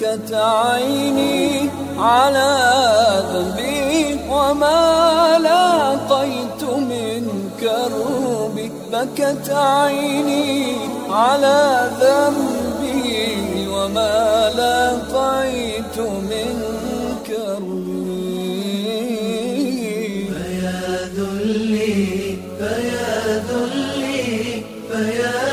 بكت عيني على ذنبي وما لاقيت من كربي بكت عيني على ذنبي وما لاقيت من كربي فيا ذلي فيا ذلي فيا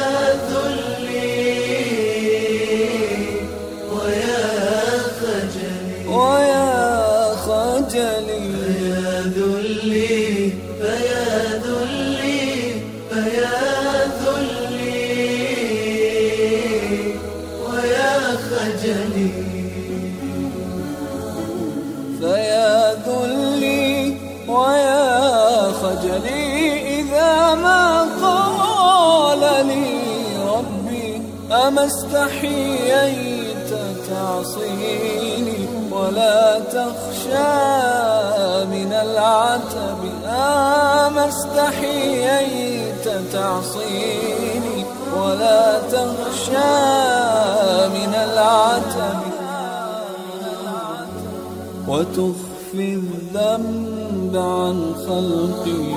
فيا ذلي ويا خجلي إذا ما قال لي ربي أما استحييت تعصيني ولا تخشى من العتب أما استحييت تعصيني ولا تخشى من العتب وتخفي الذنب عن خلقي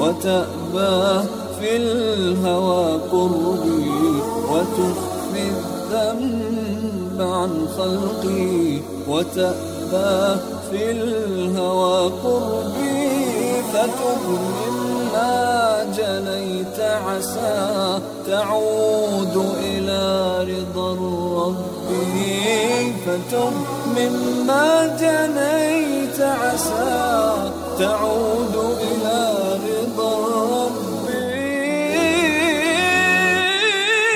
وتأبى في الهوى قربي. وتخفي الذنب عن خلقي وتأبى في الهوى قربي. فتب عسى تعود إلى رضا ربي فتب مما جنيت عسى تعود إلى رضا ربي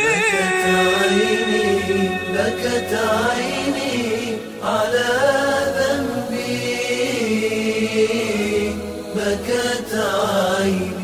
بكت عيني بكت عيني على ذنبي. بكت عيني